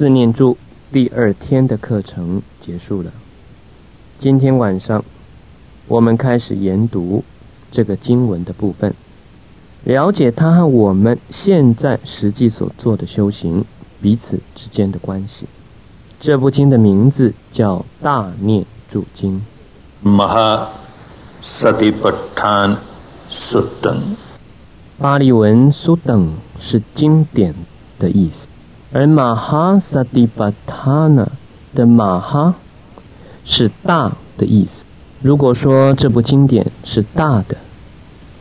四念住第二天的课程结束了。今天晚上，我们开始研读这个经文的部分，了解它和我们现在实际所做的修行彼此之间的关系。这部经的名字叫《大念住经》。Maha Satipatthana Suttam。巴利文“苏等”是经典的意思，而马哈萨蒂巴塔呢的马哈是大的意思。如果说这部经典是大的，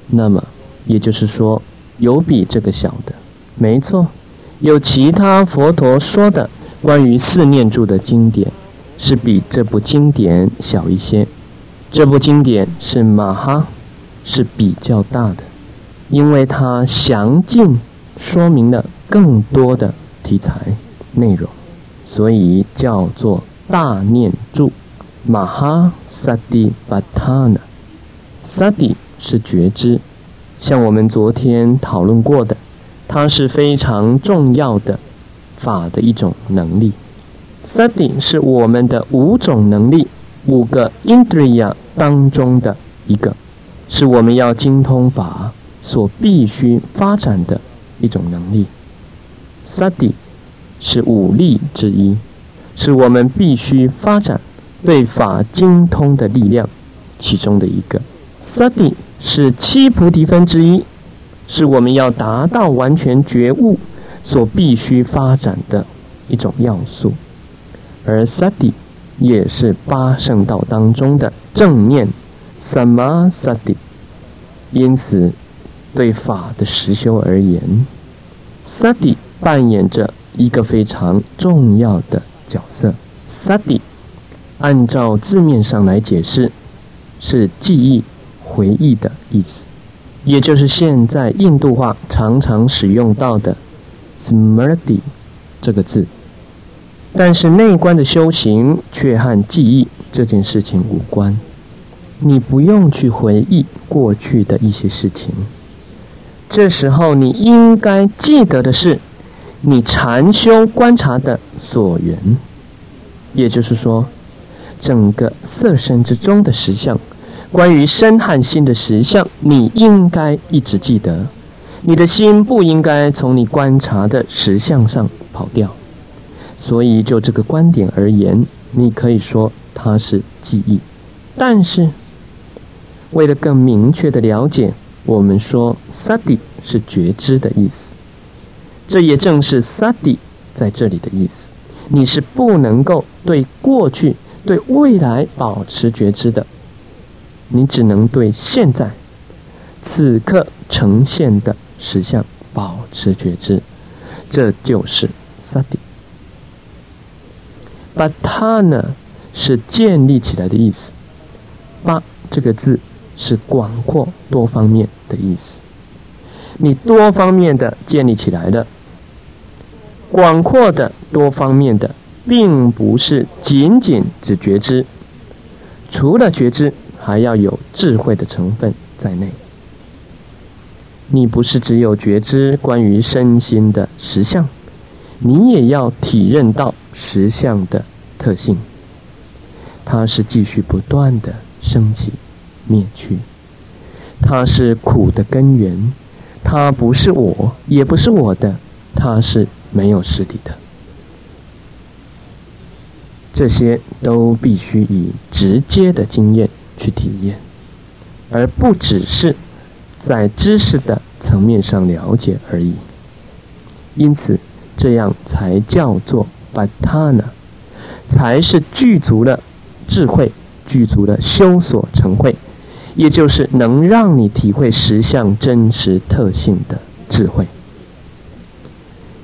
那么也就是说有比这个小的。没错，有其他佛陀说的关于四念住的经典是比这部经典小一些。这部经典是马哈，是比较大的。因为它详尽说明了更多的题材内容，所以叫做大念住。马哈萨蒂巴塔纳，萨蒂是觉知，像我们昨天讨论过的，它是非常重要的法的一种能力。萨蒂是我们的五种能力，五个 indriya 当中的一个，是我们要精通法。所必须发展的一种能力，sati 是武力之一，是我们必须发展对法精通的力量其中的一个。sati 是七菩提分之一，是我们要达到完全觉悟所必须发展的一种要素，而 sati 也是八圣道当中的正念 samasati，因此。对法的实修而言，sati 扮演着一个非常重要的角色。sati 按照字面上来解释，是记忆、回忆的意思，也就是现在印度话常常使用到的 smrti 这个字。但是内观的修行却和记忆这件事情无关，你不用去回忆过去的一些事情。这时候，你应该记得的是，你禅修观察的所缘，也就是说，整个色身之中的实相，关于身和心的实相，你应该一直记得。你的心不应该从你观察的实相上跑掉。所以，就这个观点而言，你可以说它是记忆。但是，为了更明确的了解。我们说 “sati” 是觉知的意思，这也正是 “sati” 在这里的意思。你是不能够对过去、对未来保持觉知的，你只能对现在、此刻呈现的实相保持觉知，这就是 “sati”。把它呢是建立起来的意思，“八”这个字。是广阔多方面的意思，你多方面的建立起来的，广阔的多方面的，并不是仅仅只觉知，除了觉知，还要有智慧的成分在内。你不是只有觉知关于身心的实相，你也要体认到实相的特性，它是继续不断的升起。灭去，它是苦的根源，它不是我，也不是我的，它是没有实体的。这些都必须以直接的经验去体验，而不只是在知识的层面上了解而已。因此，这样才叫做 b a t a n a，才是具足了智慧，具足了修所成慧。也就是能让你体会实相真实特性的智慧，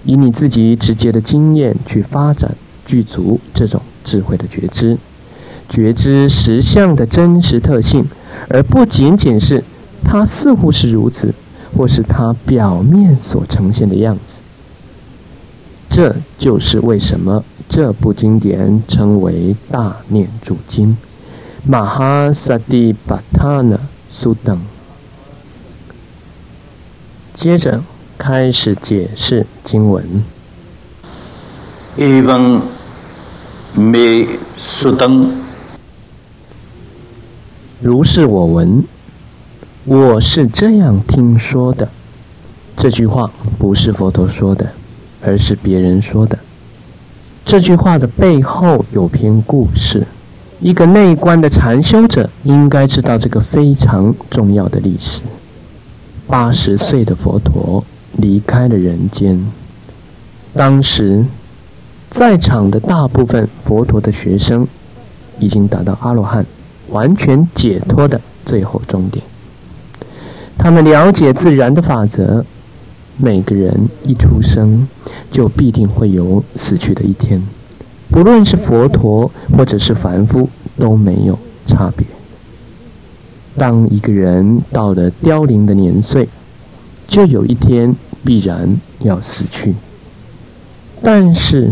以你自己直接的经验去发展具足这种智慧的觉知，觉知实相的真实特性，而不仅仅是它似乎是如此，或是它表面所呈现的样子。这就是为什么这部经典称为大念住经。马哈萨蒂巴塔纳苏等，接着开始解释经文。一封美术灯如是我闻我是这样听说的。这句话不是佛陀说的而是别人说的。这句话的背后有篇故事。一个内观的禅修者应该知道这个非常重要的历史。八十岁的佛陀离开了人间，当时在场的大部分佛陀的学生已经达到阿罗汉，完全解脱的最后终点。他们了解自然的法则。每个人一出生，就必定会有死去的一天，不论是佛陀或者是凡夫都没有差别。当一个人到了凋零的年岁，就有一天必然要死去。但是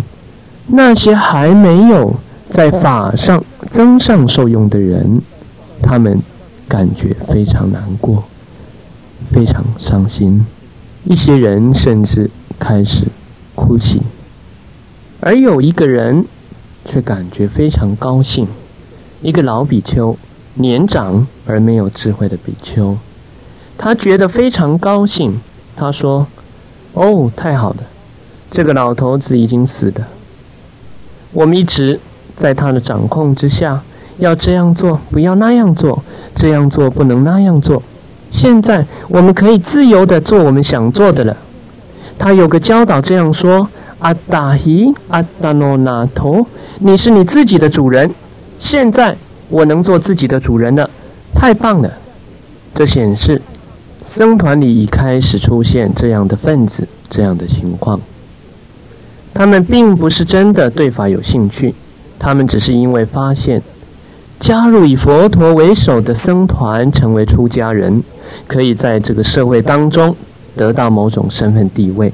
那些还没有在法上增上受用的人，他们感觉非常难过，非常伤心。一些人甚至开始哭泣，而有一个人却感觉非常高兴。一个老比丘，年长而没有智慧的比丘，他觉得非常高兴。他说：“哦，太好了，这个老头子已经死了。我们一直在他的掌控之下，要这样做，不要那样做，这样做不能那样做。”现在我们可以自由的做我们想做的了。他有个教导这样说：“阿达希阿达诺那头，你是你自己的主人。现在我能做自己的主人了，太棒了！”这显示僧团里已开始出现这样的分子，这样的情况。他们并不是真的对法有兴趣，他们只是因为发现加入以佛陀为首的僧团，成为出家人。可以在这个社会当中得到某种身份地位，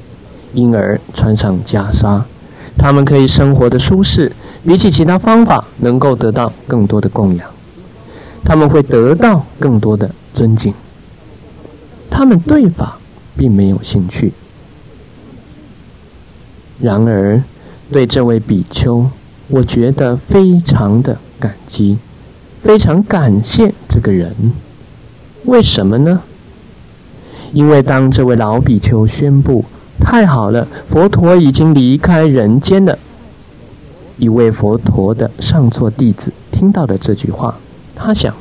因而穿上袈裟，他们可以生活的舒适，比起其他方法能够得到更多的供养，他们会得到更多的尊敬。他们对法并没有兴趣，然而对这位比丘，我觉得非常的感激，非常感谢这个人。为什么呢？因为当这位老比丘宣布“太好了，佛陀已经离开人间了”，一位佛陀的上座弟子听到了这句话，他想：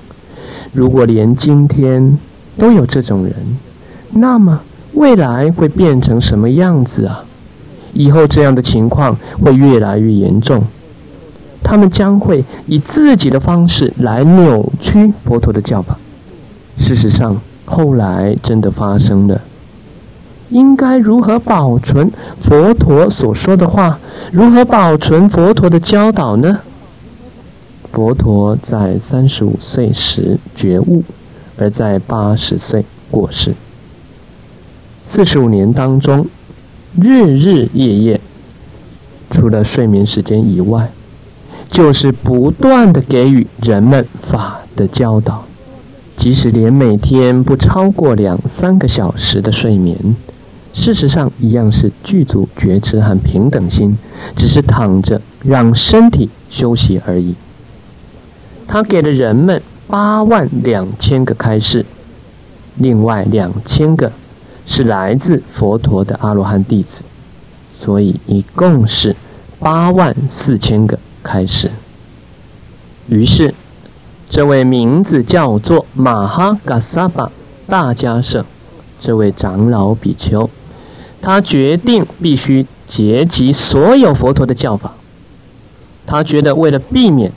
如果连今天都有这种人，那么未来会变成什么样子啊？以后这样的情况会越来越严重，他们将会以自己的方式来扭曲佛陀的教法。事实上，后来真的发生了。应该如何保存佛陀所说的话？如何保存佛陀的教导呢？佛陀在三十五岁时觉悟，而在八十岁过世。四十五年当中，日日夜夜，除了睡眠时间以外，就是不断的给予人们法的教导。即使连每天不超过两三个小时的睡眠，事实上一样是具足觉知和平等心，只是躺着让身体休息而已。他给了人们八万两千个开示，另外两千个是来自佛陀的阿罗汉弟子，所以一共是八万四千个开示。于是。这位名字叫做马哈嘎萨巴大迦圣，这位长老比丘，他决定必须结集所有佛陀的教法。他觉得为了避免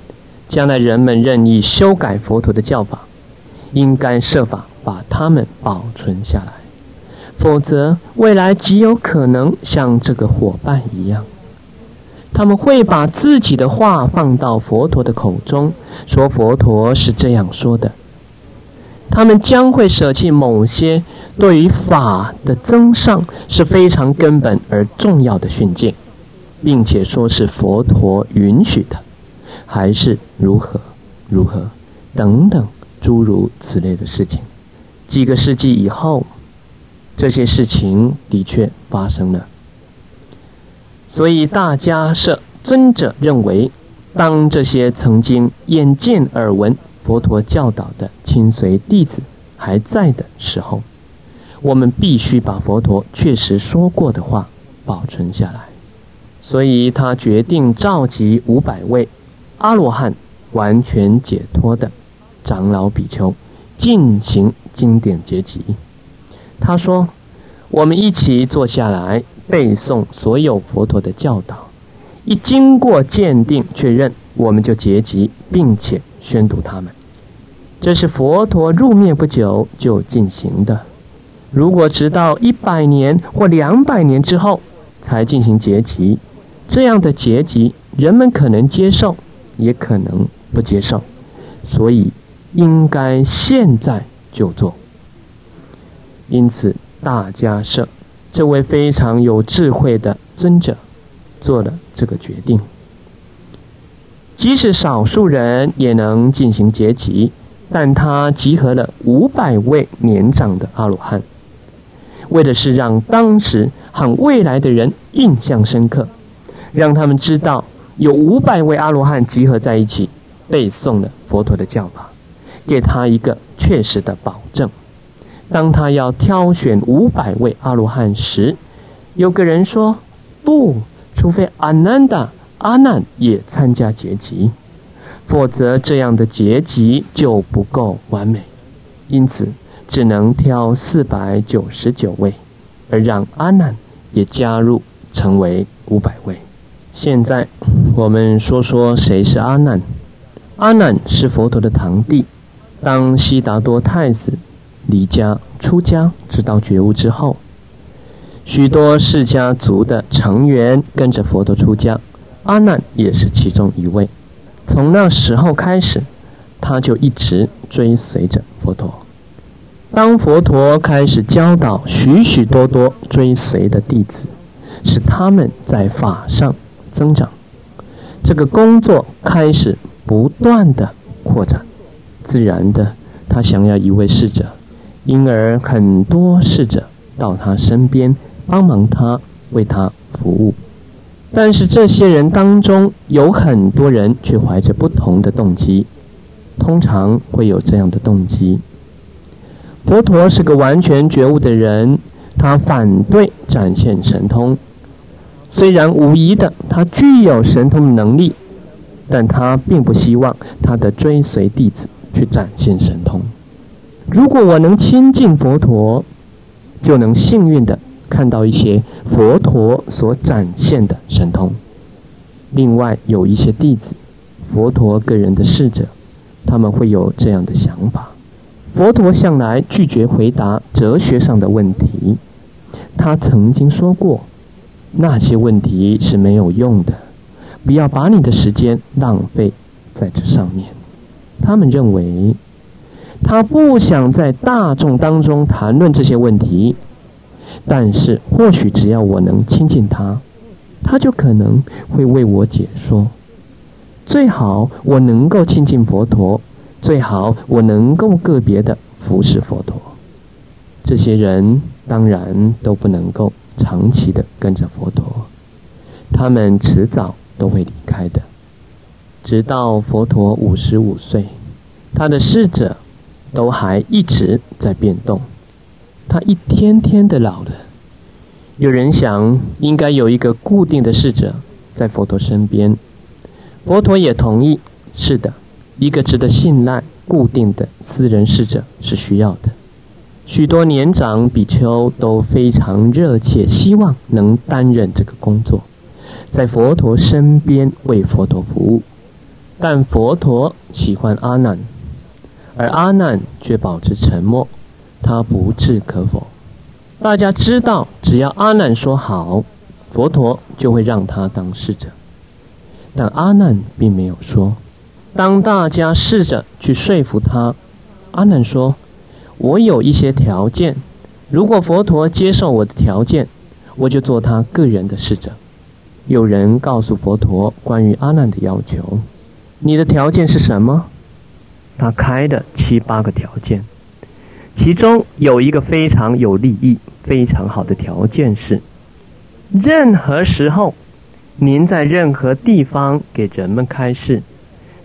将来人们任意修改佛陀的教法，应该设法把它们保存下来，否则未来极有可能像这个伙伴一样。他们会把自己的话放到佛陀的口中，说佛陀是这样说的。他们将会舍弃某些对于法的增上是非常根本而重要的训诫，并且说是佛陀允许的，还是如何如何等等诸如此类的事情。几个世纪以后，这些事情的确发生了。所以大家是尊者认为，当这些曾经眼见耳闻佛陀教导的亲随弟子还在的时候，我们必须把佛陀确实说过的话保存下来。所以他决定召集五百位阿罗汉完全解脱的长老比丘进行经典结集。他说：“我们一起坐下来。”背诵所有佛陀的教导，一经过鉴定确认，我们就结集，并且宣读他们。这是佛陀入灭不久就进行的。如果直到一百年或两百年之后才进行结集，这样的结集人们可能接受，也可能不接受。所以应该现在就做。因此，大家设。这位非常有智慧的尊者做了这个决定，即使少数人也能进行结集，但他集合了五百位年长的阿罗汉，为的是让当时和未来的人印象深刻，让他们知道有五百位阿罗汉集合在一起背诵了佛陀的教法，给他一个确实的保证。当他要挑选五百位阿罗汉时，有个人说：“不，除非阿难达、阿难也参加结集，否则这样的结集就不够完美。因此，只能挑四百九十九位，而让阿难也加入，成为五百位。现在，我们说说谁是阿难。阿难是佛陀的堂弟，当悉达多太子。”离家出家，直到觉悟之后，许多释迦族的成员跟着佛陀出家，阿难也是其中一位。从那时候开始，他就一直追随着佛陀。当佛陀开始教导许许多多追随的弟子，使他们在法上增长，这个工作开始不断的扩展。自然的，他想要一位侍者。因而，很多侍者到他身边帮忙他，为他服务。但是，这些人当中有很多人却怀着不同的动机。通常会有这样的动机：佛陀是个完全觉悟的人，他反对展现神通。虽然无疑的他具有神通能力，但他并不希望他的追随弟子去展现神通。如果我能亲近佛陀，就能幸运的看到一些佛陀所展现的神通。另外，有一些弟子，佛陀个人的侍者，他们会有这样的想法：佛陀向来拒绝回答哲学上的问题，他曾经说过，那些问题是没有用的，不要把你的时间浪费在这上面。他们认为。他不想在大众当中谈论这些问题，但是或许只要我能亲近他，他就可能会为我解说。最好我能够亲近佛陀，最好我能够个别的服侍佛陀。这些人当然都不能够长期的跟着佛陀，他们迟早都会离开的。直到佛陀五十五岁，他的侍者。都还一直在变动，他一天天的老了。有人想，应该有一个固定的侍者在佛陀身边。佛陀也同意，是的，一个值得信赖、固定的私人侍者是需要的。许多年长比丘都非常热切，希望能担任这个工作，在佛陀身边为佛陀服务。但佛陀喜欢阿难。而阿难却保持沉默，他不置可否。大家知道，只要阿难说好，佛陀就会让他当侍者。但阿难并没有说。当大家试着去说服他，阿难说：“我有一些条件，如果佛陀接受我的条件，我就做他个人的侍者。”有人告诉佛陀关于阿难的要求：“你的条件是什么？”他开的七八个条件，其中有一个非常有利益、非常好的条件是：任何时候您在任何地方给人们开示，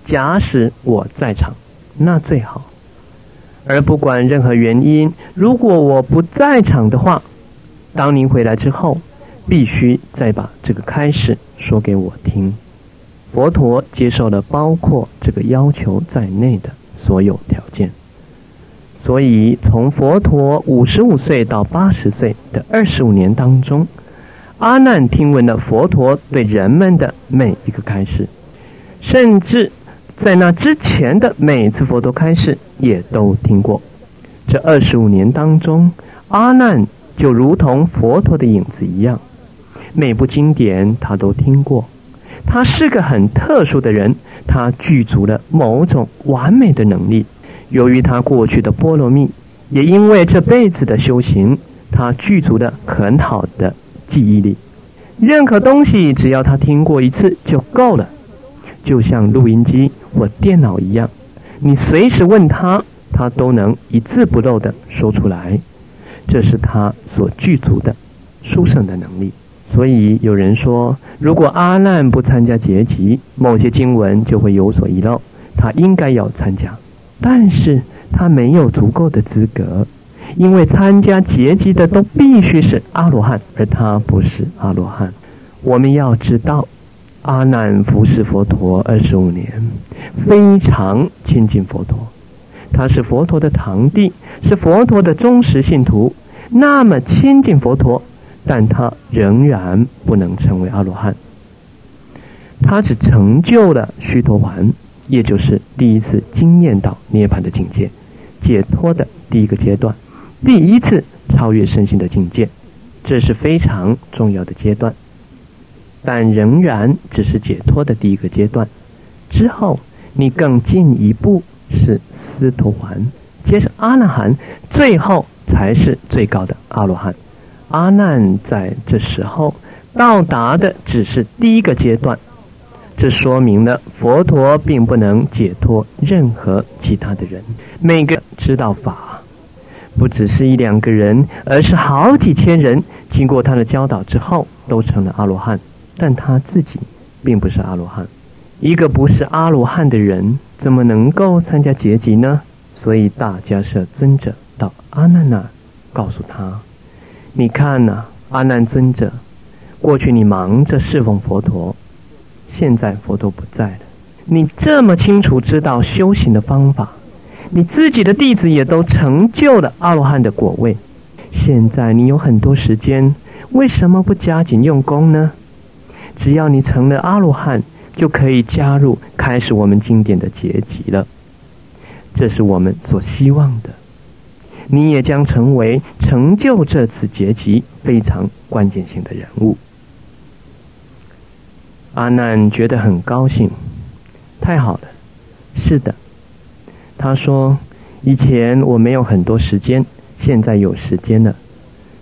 假使我在场，那最好。而不管任何原因，如果我不在场的话，当您回来之后，必须再把这个开始说给我听。佛陀接受了包括这个要求在内的所有条件。所以，从佛陀五十五岁到八十岁的二十五年当中，阿难听闻了佛陀对人们的每一个开始，甚至在那之前的每次佛陀开示也都听过。这二十五年当中，阿难就如同佛陀的影子一样，每部经典他都听过。他是个很特殊的人，他具足了某种完美的能力。由于他过去的波罗蜜，也因为这辈子的修行，他具足了很好的记忆力。任何东西只要他听过一次就够了，就像录音机或电脑一样，你随时问他，他都能一字不漏的说出来。这是他所具足的殊胜的能力。所以有人说，如果阿难不参加结集，某些经文就会有所遗漏。他应该要参加，但是他没有足够的资格，因为参加结集的都必须是阿罗汉，而他不是阿罗汉。我们要知道，阿难服侍佛陀二十五年，非常亲近佛陀，他是佛陀的堂弟，是佛陀的忠实信徒，那么亲近佛陀。但他仍然不能成为阿罗汉，他只成就了须陀洹，也就是第一次经验到涅槃的境界，解脱的第一个阶段，第一次超越身心的境界，这是非常重要的阶段，但仍然只是解脱的第一个阶段。之后，你更进一步是斯陀环，接着阿那含，最后才是最高的阿罗汉。阿难在这时候到达的只是第一个阶段，这说明了佛陀并不能解脱任何其他的人。每个知道法，不只是一两个人，而是好几千人，经过他的教导之后，都成了阿罗汉。但他自己并不是阿罗汉。一个不是阿罗汉的人，怎么能够参加结集呢？所以大迦舍尊者到阿难那，告诉他。你看呐，阿难尊者，过去你忙着侍奉佛陀，现在佛陀不在了。你这么清楚知道修行的方法，你自己的弟子也都成就了阿罗汉的果位。现在你有很多时间，为什么不加紧用功呢？只要你成了阿罗汉，就可以加入开始我们经典的结集了。这是我们所希望的。你也将成为成就这次结集非常关键性的人物。阿难觉得很高兴，太好了。是的，他说：“以前我没有很多时间，现在有时间了。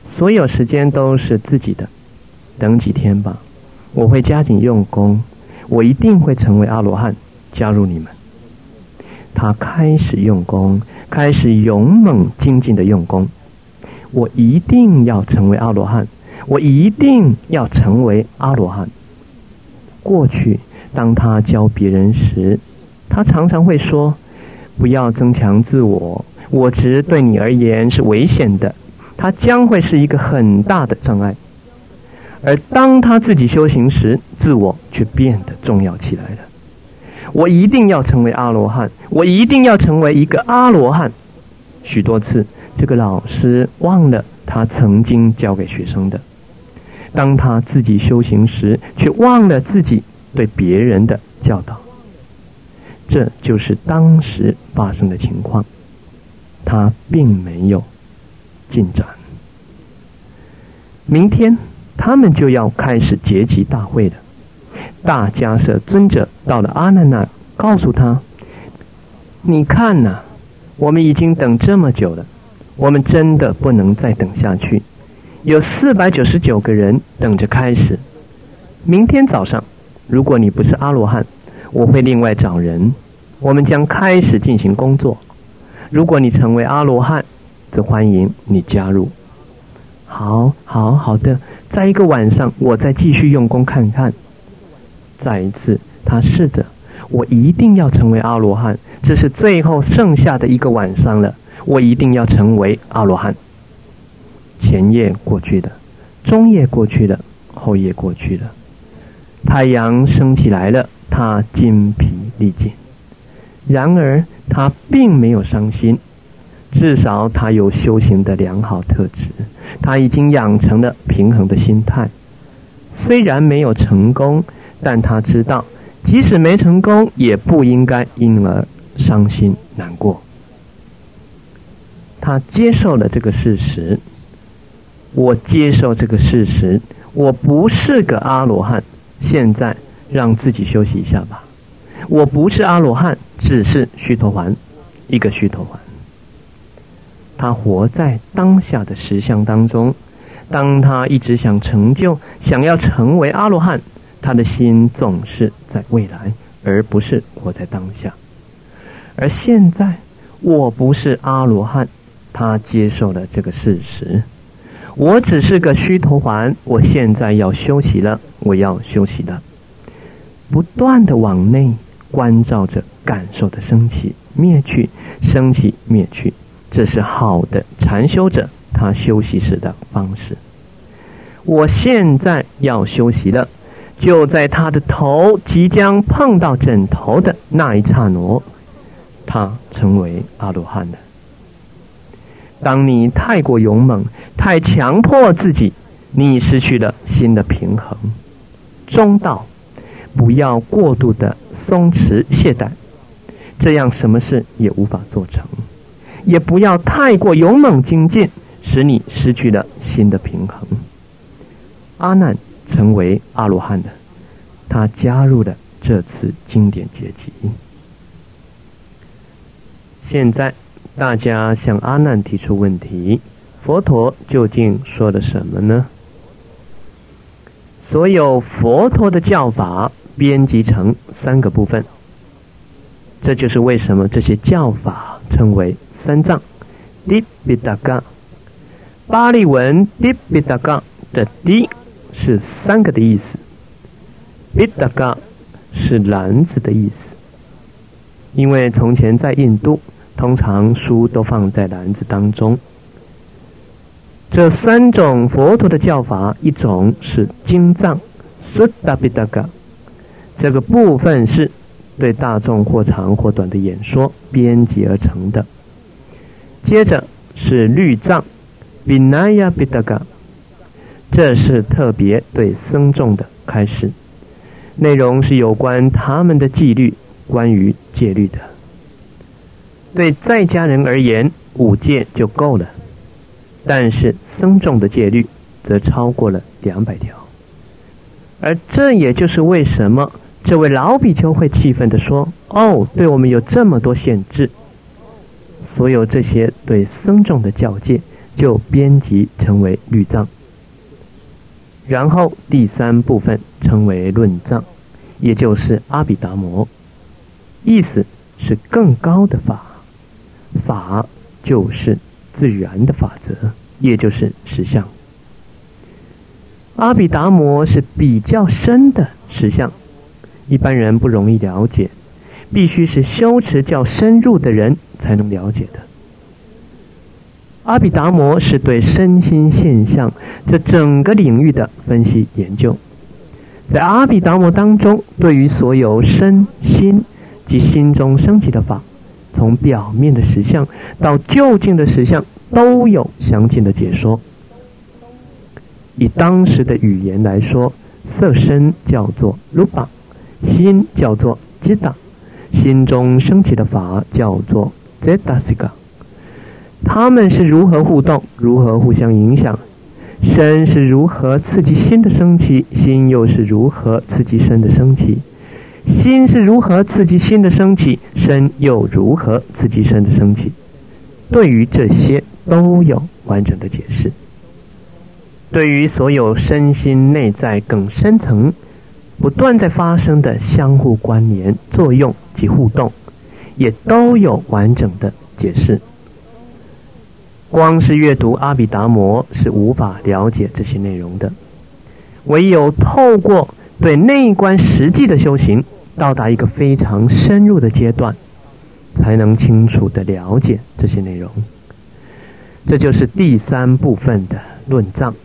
所有时间都是自己的。等几天吧，我会加紧用功，我一定会成为阿罗汉，加入你们。”他开始用功。开始勇猛精进的用功，我一定要成为阿罗汉，我一定要成为阿罗汉。过去，当他教别人时，他常常会说：“不要增强自我，我执对你而言是危险的，它将会是一个很大的障碍。”而当他自己修行时，自我却变得重要起来了。我一定要成为阿罗汉，我一定要成为一个阿罗汉。许多次，这个老师忘了他曾经教给学生的；当他自己修行时，却忘了自己对别人的教导。这就是当时发生的情况。他并没有进展。明天，他们就要开始结集大会了。大迦舍尊者到了阿难那，告诉他：“你看呐，我们已经等这么久了，我们真的不能再等下去。有四百九十九个人等着开始。明天早上，如果你不是阿罗汉，我会另外找人，我们将开始进行工作。如果你成为阿罗汉，则欢迎你加入。好，好，好的，在一个晚上，我再继续用功看看。”再一次，他试着，我一定要成为阿罗汉，这是最后剩下的一个晚上了，我一定要成为阿罗汉。前夜过去的，中夜过去的，后夜过去的，太阳升起来了，他筋疲力尽，然而他并没有伤心，至少他有修行的良好特质，他已经养成了平衡的心态。虽然没有成功，但他知道，即使没成功，也不应该因而伤心难过。他接受了这个事实。我接受这个事实，我不是个阿罗汉。现在让自己休息一下吧。我不是阿罗汉，只是须陀环，一个须陀环。他活在当下的实相当中。当他一直想成就、想要成为阿罗汉，他的心总是在未来，而不是活在当下。而现在，我不是阿罗汉，他接受了这个事实。我只是个虚陀环，我现在要休息了，我要休息了。不断的往内关照着感受的升起、灭去、升起、灭去，这是好的禅修者。他休息时的方式。我现在要休息了，就在他的头即将碰到枕头的那一刹那，他成为阿罗汉了。当你太过勇猛、太强迫自己，你失去了心的平衡。中道，不要过度的松弛懈怠，这样什么事也无法做成；也不要太过勇猛精进。使你失去了心的平衡。阿难成为阿罗汉的，他加入了这次经典结集。现在大家向阿难提出问题：佛陀究竟说了什么呢？所有佛陀的教法编辑成三个部分，这就是为什么这些教法称为三藏。第一大纲。巴利文 “di bidaga” 的 d 是三个的意思，“bidaga” 是篮子的意思。因为从前在印度，通常书都放在篮子当中。这三种佛陀的叫法，一种是经藏 “sutta bidaga”，这个部分是对大众或长或短的演说编辑而成的。接着是律藏。比那亚比达嘎，这是特别对僧众的开示，内容是有关他们的纪律，关于戒律的。对在家人而言，五戒就够了，但是僧众的戒律则超过了两百条。而这也就是为什么这位老比丘会气愤地说：“哦，对我们有这么多限制。”所有这些对僧众的教戒。就编辑成为律藏，然后第三部分称为论藏，也就是阿毗达摩，意思是更高的法，法就是自然的法则，也就是实相。阿毗达摩是比较深的实相，一般人不容易了解，必须是修持较深入的人才能了解的。阿毗达摩是对身心现象这整个领域的分析研究，在阿毗达摩当中，对于所有身心及心中升起的法，从表面的实相到究竟的实相，都有详尽的解说。以当时的语言来说，色身叫做 rupa，心叫做 jita，心中升起的法叫做 zetasika。他们是如何互动，如何互相影响？身是如何刺激心的升起，心又是如何刺激身的升起？心是如何刺激心的升起，身又如何刺激身的升起？对于这些都有完整的解释。对于所有身心内在更深层、不断在发生的相互关联、作用及互动，也都有完整的解释。光是阅读阿毗达摩是无法了解这些内容的，唯有透过对内观实际的修行到达一个非常深入的阶段，才能清楚的了解这些内容。这就是第三部分的论藏，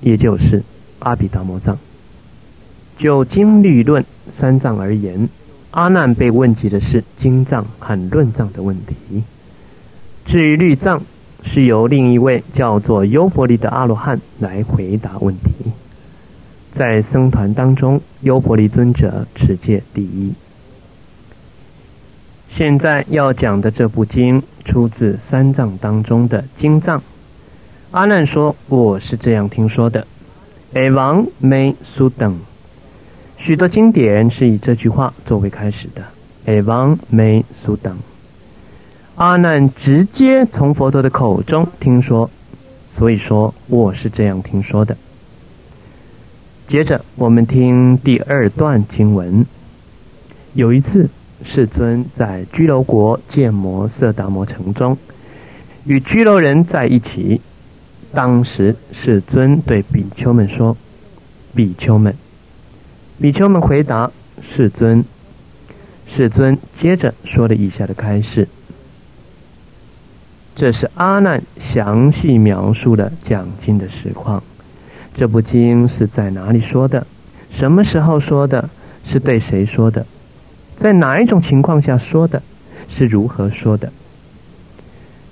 也就是阿毗达摩藏。就经律论三藏而言，阿难被问及的是经藏和论藏的问题。至于律藏，是由另一位叫做优婆利的阿罗汉来回答问题。在僧团当中，优婆利尊者持戒第一。现在要讲的这部经出自三藏当中的经藏。阿难说：“我是这样听说的。” A 王没苏等，许多经典是以这句话作为开始的。A 王没苏等，阿难直接从佛陀的口中听说，所以说我是这样听说的。接着我们听第二段经文。有一次，世尊在居楼国建摩色达摩城中，与居楼人在一起。当时世尊对比丘们说：“比丘们，比丘们回答世尊。世尊接着说了以下的开示。这是阿难详细描述了讲经的实况。”这部经是在哪里说的？什么时候说的？是对谁说的？在哪一种情况下说的？是如何说的？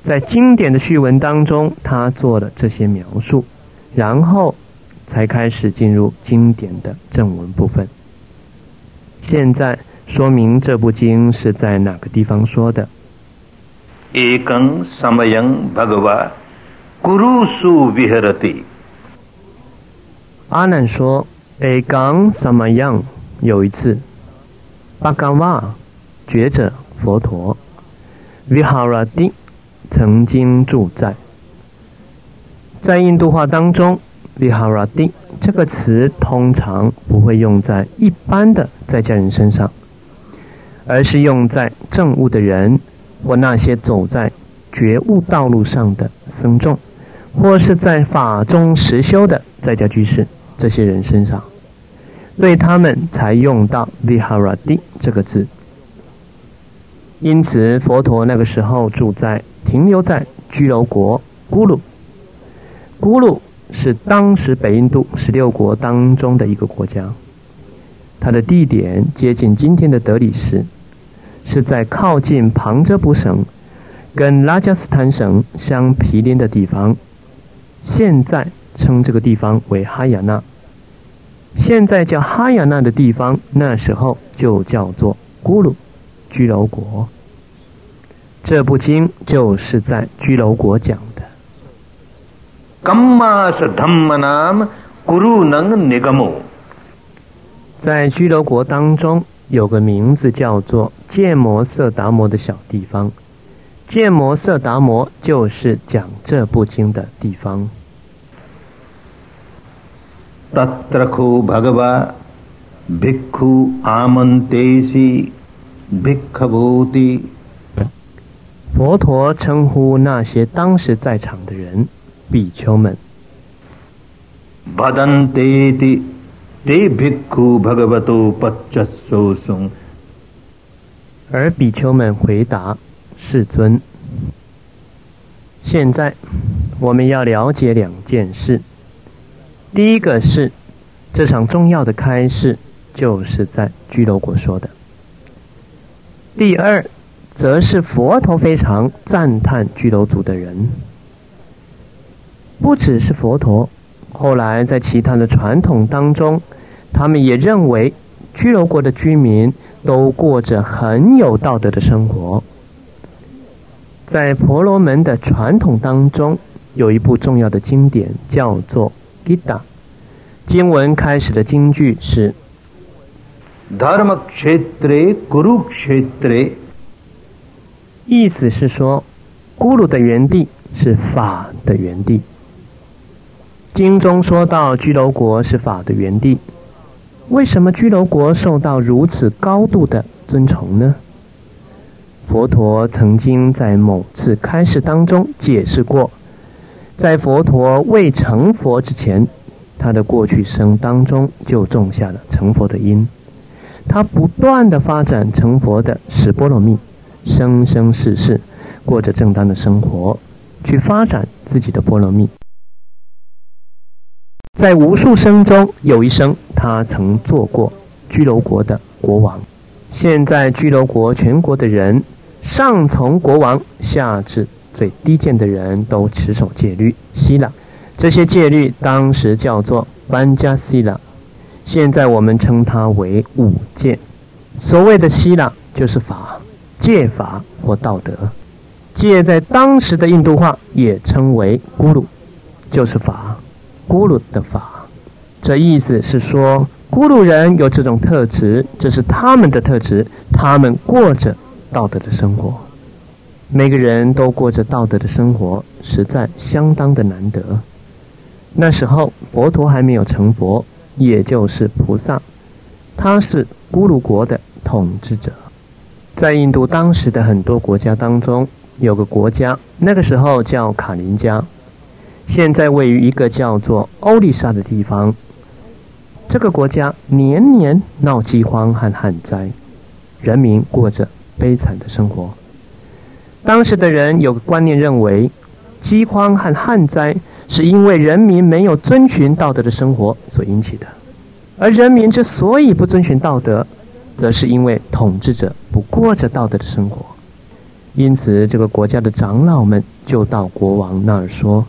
在经典的序文当中，他做了这些描述，然后才开始进入经典的正文部分。现在说明这部经是在哪个地方说的？阿难说：“诶，刚什么样？有一次，巴嘎瓦觉者佛陀维哈拉蒂曾经住在在印度话当中，维哈拉蒂这个词通常不会用在一般的在家人身上，而是用在正悟的人或那些走在觉悟道路上的僧众，或是在法中实修的在家居士。”这些人身上，对他们才用到 viharati 这个字。因此，佛陀那个时候住在、停留在居楼国咕噜。咕噜是当时北印度十六国当中的一个国家，它的地点接近今天的德里市，是在靠近旁遮普省跟拉加斯坦省相毗邻的地方。现在。称这个地方为哈雅纳，现在叫哈雅纳的地方，那时候就叫做咕噜居楼国。这部经就是在居楼国讲在居留国当中有个名字叫做剑摩色达摩的小地方。剑摩色达摩就是讲这部经的地方。佛陀称呼那些当时在场的人。比丘们，而比丘们回答世尊：现在我们要了解两件事。第一个是，这场重要的开示就是在拘留国说的；第二，则是佛陀非常赞叹拘留组的人。不只是佛陀，后来在其他的传统当中，他们也认为居楼国的居民都过着很有道德的生活。在婆罗门的传统当中，有一部重要的经典叫做。Gita，经文开始的经句是：“Dharma kshetre guru kshetre。”意思是说，咕噜的原地是法的原地。经中说到居楼国是法的原地，为什么居楼国受到如此高度的尊崇呢？佛陀曾经在某次开示当中解释过。在佛陀未成佛之前，他的过去生当中就种下了成佛的因，他不断的发展成佛的十波罗蜜，生生世世过着正当的生活，去发展自己的波罗蜜。在无数生中，有一生他曾做过居楼国的国王。现在居楼国全国的人，上从国王，下至最低贱的人都持守戒律。希腊。这些戒律当时叫做班加希腊，现在我们称它为五戒。所谓的希腊就是法、戒法或道德。戒在当时的印度话也称为咕噜，就是法，咕噜的法。这意思是说，咕噜人有这种特质，这是他们的特质，他们过着道德的生活。每个人都过着道德的生活，实在相当的难得。那时候，佛陀还没有成佛，也就是菩萨，他是咕噜国的统治者。在印度当时的很多国家当中，有个国家，那个时候叫卡林加，现在位于一个叫做欧丽莎的地方。这个国家年年闹饥荒和旱灾，人民过着悲惨的生活。当时的人有个观念认为，饥荒和旱灾。是因为人民没有遵循道德的生活所引起的，而人民之所以不遵循道德，则是因为统治者不过着道德的生活。因此，这个国家的长老们就到国王那儿说：“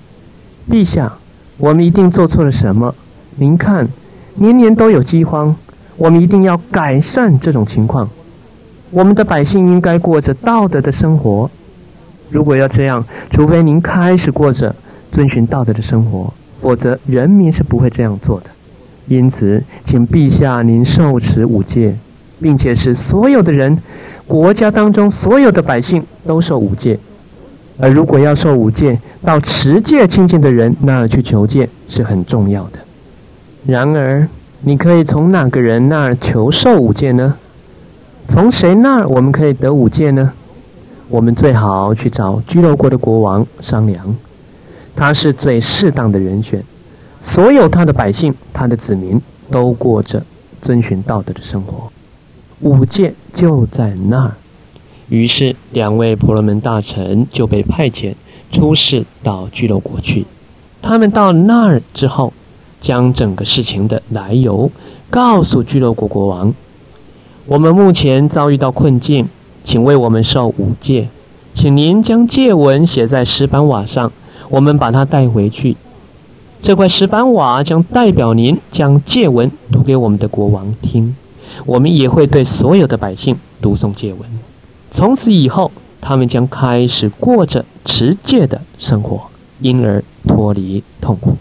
陛下，我们一定做错了什么？您看，年年都有饥荒，我们一定要改善这种情况。我们的百姓应该过着道德的生活。如果要这样，除非您开始过着。”遵循道德的生活，否则人民是不会这样做的。因此，请陛下您受持五戒，并且使所有的人，国家当中所有的百姓都受五戒。而如果要受五戒，到持戒清净的人那儿去求戒是很重要的。然而，你可以从哪个人那儿求受五戒呢？从谁那儿我们可以得五戒呢？我们最好去找居留国的国王商量。他是最适当的人选，所有他的百姓、他的子民都过着遵循道德的生活，五戒就在那儿。于是，两位婆罗门大臣就被派遣出使到居罗国去。他们到那儿之后，将整个事情的来由告诉居罗国国王：“我们目前遭遇到困境，请为我们受五戒，请您将戒文写在石板瓦上。”我们把它带回去，这块石板瓦将代表您将戒文读给我们的国王听。我们也会对所有的百姓读诵戒文。从此以后，他们将开始过着持戒的生活，因而脱离痛苦。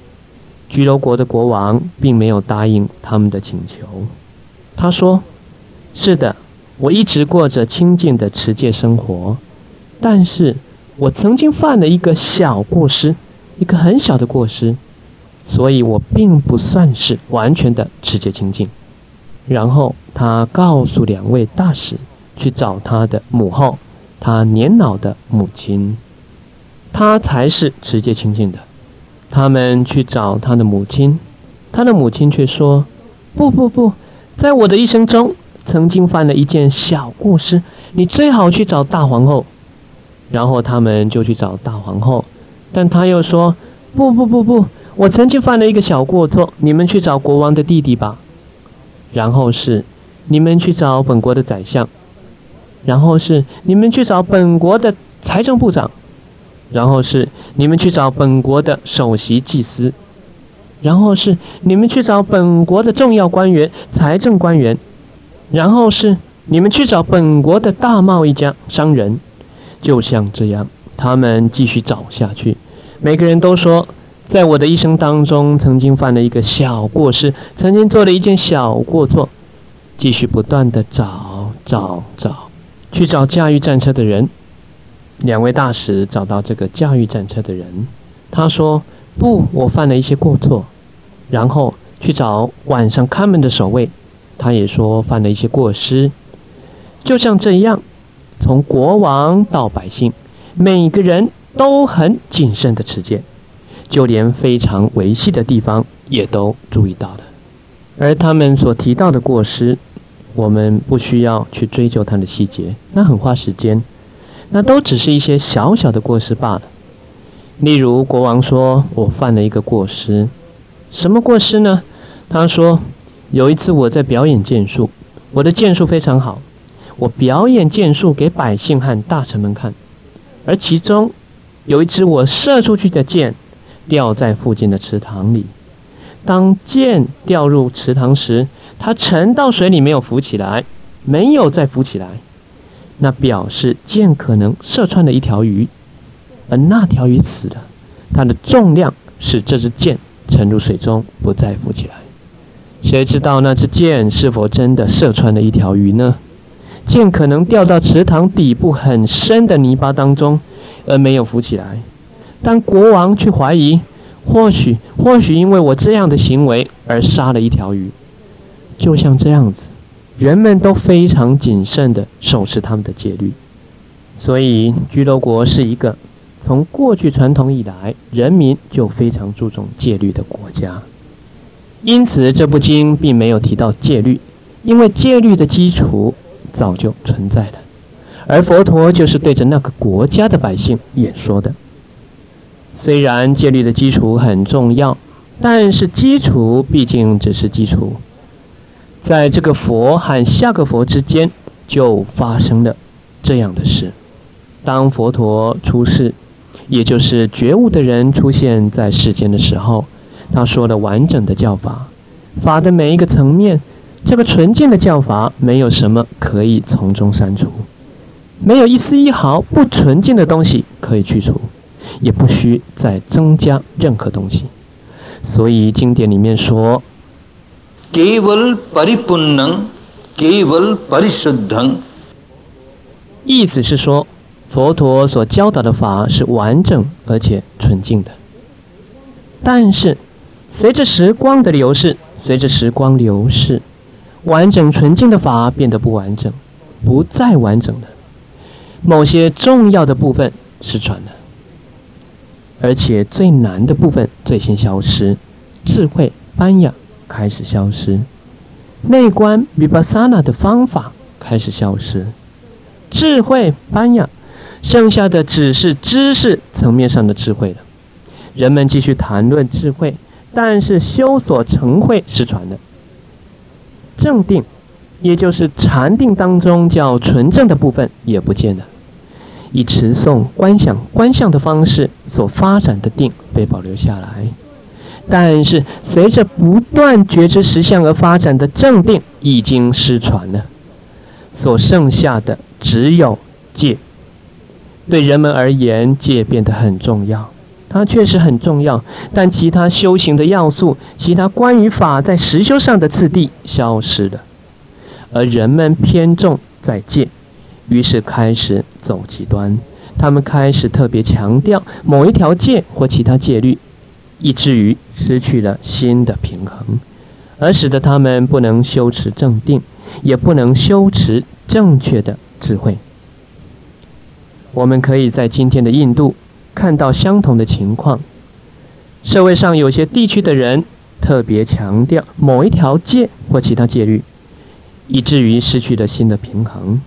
居柔国的国王并没有答应他们的请求。他说：“是的，我一直过着清静的持戒生活，但是。”我曾经犯了一个小过失，一个很小的过失，所以我并不算是完全的持戒清净。然后他告诉两位大使去找他的母后，他年老的母亲，他才是直接亲近的。他们去找他的母亲，他的母亲却说：“不不不，在我的一生中曾经犯了一件小过失，你最好去找大皇后。”然后他们就去找大皇后，但他又说：“不不不不，我曾经犯了一个小过错，你们去找国王的弟弟吧。”然后是你们去找本国的宰相，然后是你们去找本国的财政部长，然后是你们去找本国的首席祭司，然后是你们去找本国的重要官员、财政官员，然后是你们去找本国的大贸易家、商人。就像这样，他们继续找下去。每个人都说，在我的一生当中，曾经犯了一个小过失，曾经做了一件小过错。继续不断的找找找，去找驾驭战车的人。两位大使找到这个驾驭战车的人，他说：“不，我犯了一些过错。”然后去找晚上看门的守卫，他也说犯了一些过失。就像这样。从国王到百姓，每个人都很谨慎的持戒，就连非常维系的地方也都注意到了。而他们所提到的过失，我们不需要去追究它的细节，那很花时间。那都只是一些小小的过失罢了。例如，国王说：“我犯了一个过失，什么过失呢？”他说：“有一次我在表演剑术，我的剑术非常好，我表演剑术给百姓和大臣们看，而其中有一支我射出去的箭掉在附近的池塘里。当箭掉入池塘时，它沉到水里没有浮起来，没有再浮起来。”那表示箭可能射穿了一条鱼，而那条鱼死了，它的重量使这支箭沉入水中不再浮起来。谁知道那支箭是否真的射穿了一条鱼呢？箭可能掉到池塘底部很深的泥巴当中，而没有浮起来。但国王却怀疑，或许或许因为我这样的行为而杀了一条鱼，就像这样子。人们都非常谨慎地守持他们的戒律，所以居罗国是一个从过去传统以来人民就非常注重戒律的国家。因此，这部经并没有提到戒律，因为戒律的基础早就存在了，而佛陀就是对着那个国家的百姓演说的。虽然戒律的基础很重要，但是基础毕竟只是基础。在这个佛和下个佛之间，就发生了这样的事。当佛陀出世，也就是觉悟的人出现在世间的时候，他说了完整的教法，法的每一个层面，这个纯净的教法没有什么可以从中删除，没有一丝一毫不纯净的东西可以去除，也不需再增加任何东西。所以经典里面说。केवल परिपूर्ण केवल परिशुद्ध 意思是说，佛陀所教导的法是完整而且纯净的。但是，随着时光的流逝，随着时光流逝，完整纯净的法变得不完整，不再完整了。某些重要的部分失传了，而且最难的部分最先消失，智慧般若。 开始消失，内观 vipassana 的方法开始消失，智慧般呀，剩下的只是知识层面上的智慧了。人们继续谈论智慧，但是修所成慧失传了。正定，也就是禅定当中叫纯正的部分也不见了，以持诵、观想、观相的方式所发展的定被保留下来。但是，随着不断觉知实相而发展的正定已经失传了，所剩下的只有戒。对人们而言，戒变得很重要，它确实很重要。但其他修行的要素，其他关于法在实修上的次第消失了，而人们偏重在戒，于是开始走极端。他们开始特别强调某一条戒或其他戒律。以至于失去了心的平衡，而使得他们不能修持正定，也不能修持正确的智慧。我们可以在今天的印度看到相同的情况。社会上有些地区的人特别强调某一条戒或其他戒律，以至于失去了心的平衡，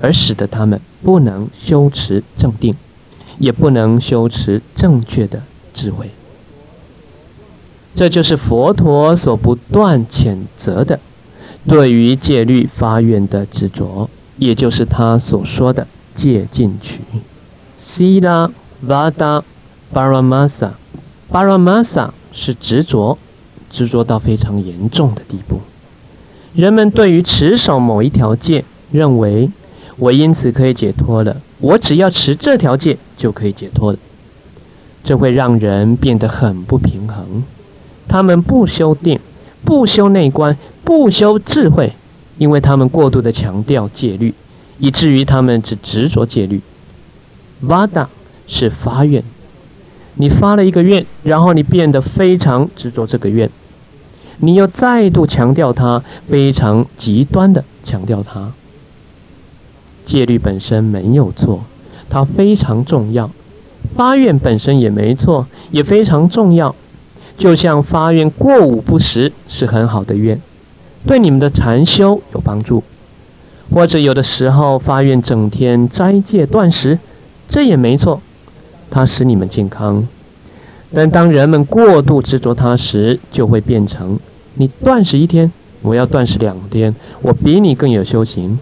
而使得他们不能修持正定，也不能修持正确的智慧。这就是佛陀所不断谴责的，对于戒律发愿的执着，也就是他所说的戒禁取。Sila Vada Paramasa，Paramasa 是执着，执着到非常严重的地步。人们对于持守某一条戒，认为我因此可以解脱了，我只要持这条戒就可以解脱了，这会让人变得很不平衡。他们不修定，不修内观，不修智慧，因为他们过度的强调戒律，以至于他们只执着戒律。Vada 是发愿，你发了一个愿，然后你变得非常执着这个愿，你又再度强调它，非常极端的强调它。戒律本身没有错，它非常重要；发愿本身也没错，也非常重要。就像发愿过午不食是很好的愿，对你们的禅修有帮助；或者有的时候发愿整天斋戒断食，这也没错，它使你们健康。但当人们过度执着它时，就会变成你断食一天，我要断食两天，我比你更有修行；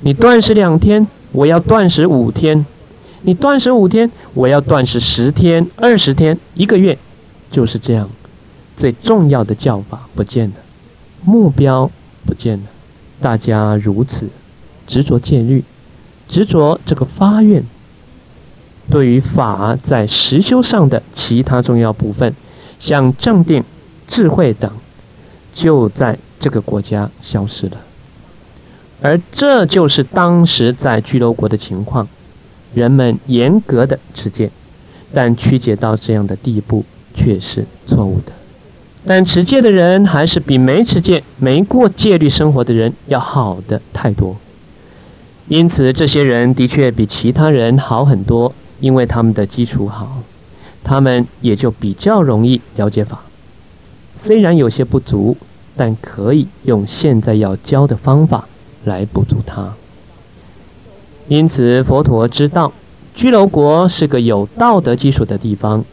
你断食两天，我要断食五天；你断食五天，我要断食十天、二十天、一个月。就是这样，最重要的教法不见了，目标不见了，大家如此执着戒律，执着这个发愿。对于法在实修上的其他重要部分，像正定、智慧等，就在这个国家消失了。而这就是当时在居留国的情况，人们严格的持戒，但曲解到这样的地步。却是错误的，但持戒的人还是比没持戒、没过戒律生活的人要好的太多。因此，这些人的确比其他人好很多，因为他们的基础好，他们也就比较容易了解法。虽然有些不足，但可以用现在要教的方法来补足它。因此，佛陀知道居楼国是个有道德基础的地方。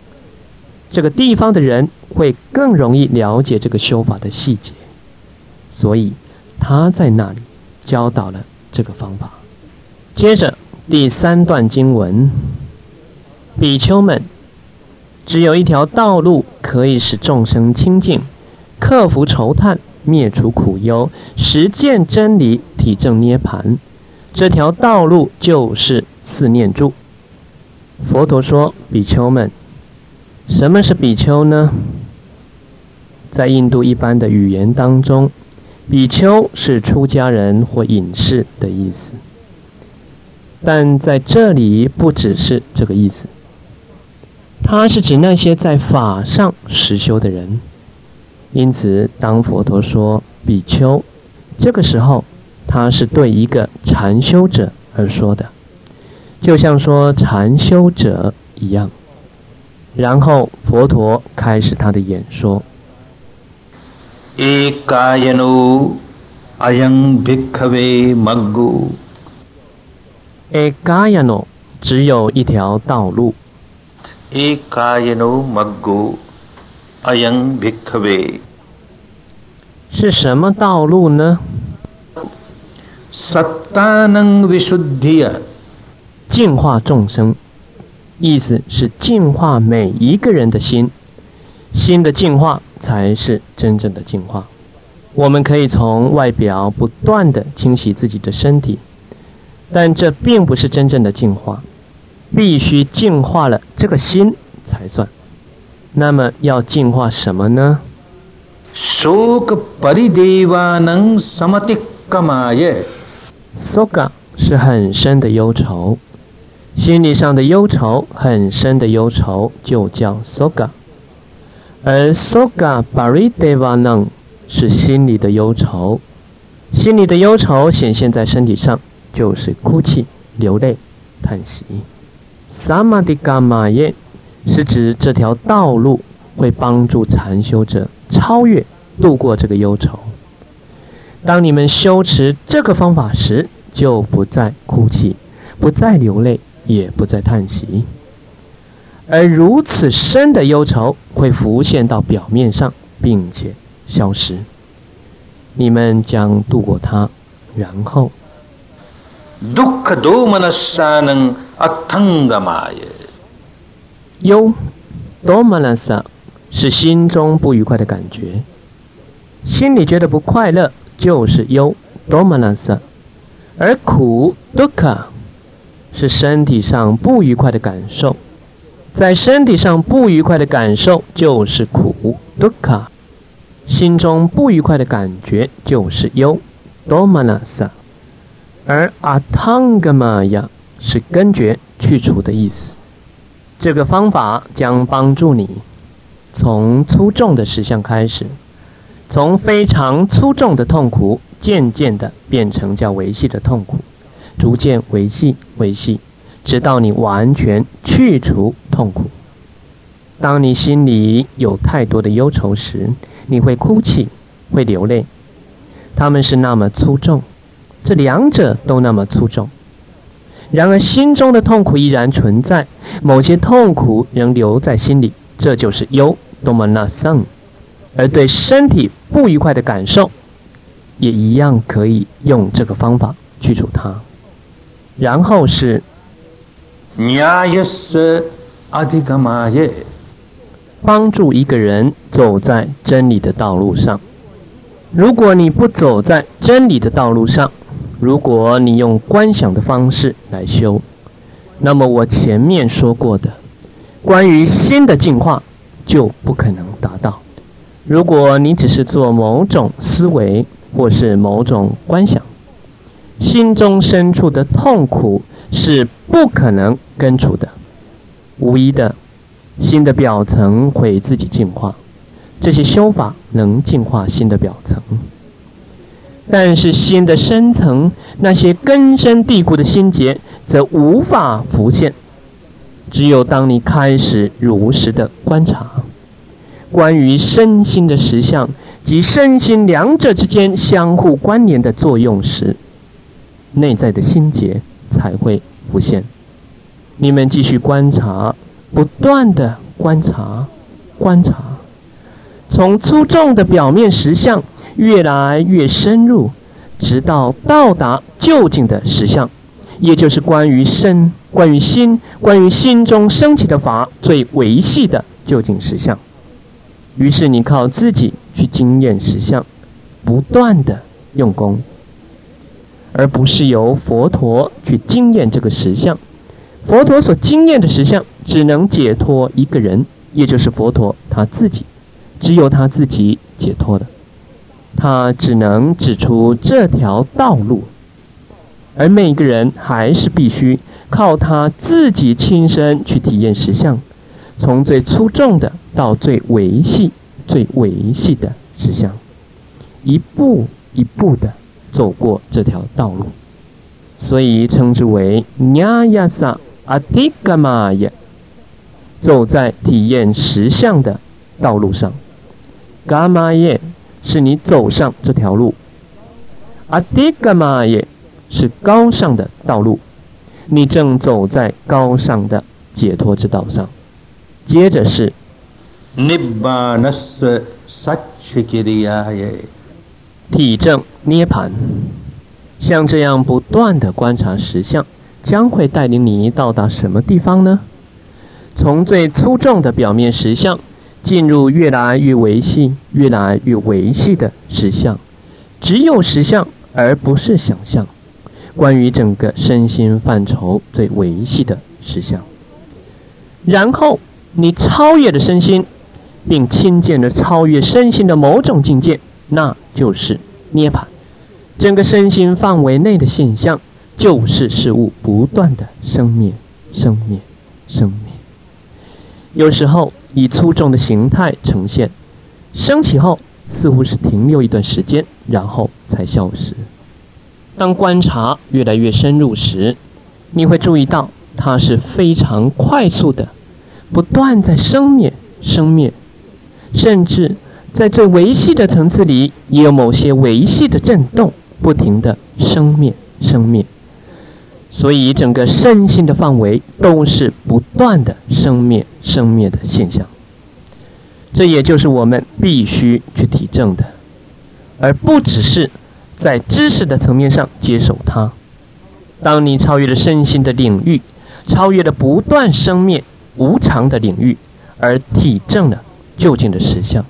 这个地方的人会更容易了解这个修法的细节，所以他在那里教导了这个方法。接着第三段经文：比丘们，只有一条道路可以使众生清净，克服愁叹，灭除苦忧，实践真理，体证涅盘。这条道路就是四念住。佛陀说：“比丘们。”什么是比丘呢？在印度一般的语言当中，比丘是出家人或隐士的意思。但在这里不只是这个意思，它是指那些在法上实修的人。因此，当佛陀说比丘，这个时候他是对一个禅修者而说的，就像说禅修者一样。然后佛陀开始他的演说。一伽耶奴，阿央毗卡维玛古。一伽耶奴，只有一条道路。一伽耶奴玛古，阿央毗卡维。是什么道路呢？萨达能为修地啊，净化众生。意思是净化每一个人的心，心的净化才是真正的净化。我们可以从外表不断的清洗自己的身体，但这并不是真正的净化，必须净化了这个心才算。那么要净化什么呢？Soka paridevanang samatikamaye。Soka 是很深的忧愁。心理上的忧愁很深的忧愁就叫 soga，而 soga b a r i d e v a n a n 是心里的忧愁，心里的忧愁显现在身体上就是哭泣、流泪、叹息。samadhikamaye 是指这条道路会帮助禅修者超越、度过这个忧愁。当你们修持这个方法时，就不再哭泣，不再流泪。也不再叹息，而如此深的忧愁会浮现到表面上，并且消失。你们将度过它，然后。忧，多玛拉萨是心中不愉快的感觉，心里觉得不快乐就是忧，多玛拉萨，而苦，多卡。是身体上不愉快的感受，在身体上不愉快的感受就是苦，duka；心中不愉快的感觉就是忧，domanassa；而 atangamaya 是根绝、去除的意思。这个方法将帮助你从粗重的实相开始，从非常粗重的痛苦，渐渐的变成较维系的痛苦。逐渐维系维系，直到你完全去除痛苦。当你心里有太多的忧愁时，你会哭泣，会流泪。他们是那么粗重，这两者都那么粗重。然而心中的痛苦依然存在，某些痛苦仍留在心里，这就是忧，多么那桑。而对身体不愉快的感受，也一样可以用这个方法去除它。然后是，帮助一个人走在真理的道路上。如果你不走在真理的道路上，如果你用观想的方式来修，那么我前面说过的关于心的进化就不可能达到。如果你只是做某种思维或是某种观想，心中深处的痛苦是不可能根除的。无疑的，心的表层会自己净化，这些修法能净化心的表层，但是心的深层那些根深蒂固的心结则无法浮现。只有当你开始如实的观察。关于身心的实相及身心两者之间相互关联的作用时，内在的心结才会浮现。你们继续观察，不断的观察，观察，从粗重的表面实相越来越深入，直到到达究竟的实相，也就是关于身、关于心、关于心中升起的法最维系的究竟实相。于是你靠自己去经验实相，不断的用功，而不是由佛陀去经验这个实相。佛陀所经验的实相，只能解脱一个人，也就是佛陀他自己，只有他自己解脱了。他只能指出这条道路，而每个人还是必须靠他自己亲身去体验实相。从最粗重的到最维系、最维系的实相，一步一步的走过这条道路，所以称之为“尼亚萨阿提伽玛耶”，走在体验实相的道路上。伽玛耶是你走上这条路，阿提伽玛耶是高尚的道路，你正走在高尚的解脱之道上。接着是，体证涅盘，像这样不断的观察实相，将会带领你到达什么地方呢？从最粗重的表面实相，进入越来越维系、越来越维系的实相，只有实相，而不是想象。关于整个身心范畴最维系的实相，然后。你超越了身心，并亲见了超越身心的某种境界，那就是涅槃。整个身心范围内的现象，就是事物不断的生灭、生灭、生灭。有时候以粗重的形态呈现，升起后似乎是停留一段时间，然后才消失。当观察越来越深入时，你会注意到它是非常快速的。不断在生灭、生灭，甚至在最维系的层次里，也有某些维系的震动，不停的生灭、生灭。所以，整个身心的范围都是不断的生灭、生灭的现象。这也就是我们必须去体证的，而不只是在知识的层面上接受它。当你超越了身心的领域，超越了不断生灭。无常的领域，而体证了究竟的实相。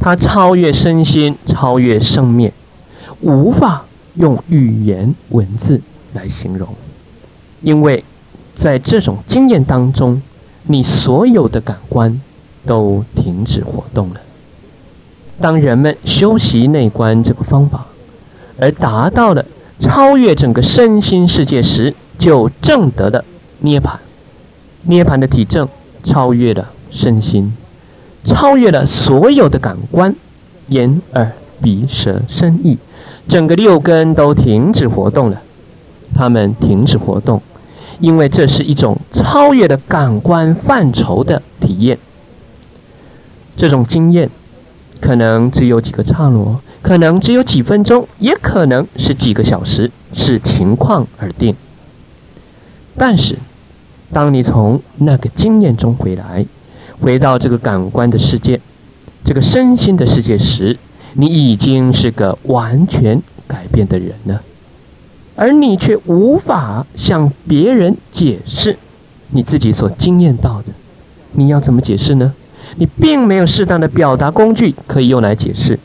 它超越身心，超越生命，无法用语言文字来形容。因为在这种经验当中，你所有的感官都停止活动了。当人们修习内观这个方法，而达到了超越整个身心世界时，就证得了涅槃。涅槃的体证超越了身心，超越了所有的感官，眼、耳、鼻、舌、身、意，整个六根都停止活动了。它们停止活动，因为这是一种超越了感官范畴的体验，这种经验可能只有几个刹那，可能只有几分钟，也可能是几个小时，视情况而定。但是，当你从那个经验中回来，回到这个感官的世界，这个身心的世界时，你已经是个完全改变的人了，而你却无法向别人解释你自己所经验到的。你要怎么解释呢？你并没有适当的表达工具可以用来解释。